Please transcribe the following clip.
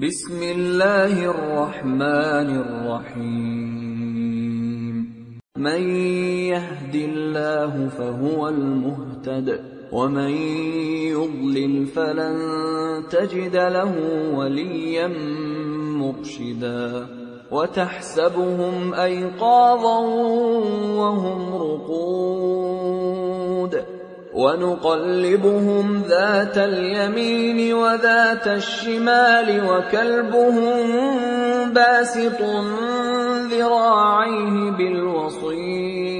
بسم الله الرحمن الرحيم من يهد الله فهو المهتد ومن يضلل فلن تجد له وليا مرشدا وتحسبهم ايقاظا وهم رقود ونقلبهم ذات اليمين وذات الشمال وكلبهم باسط ذراعيه بالوصيد.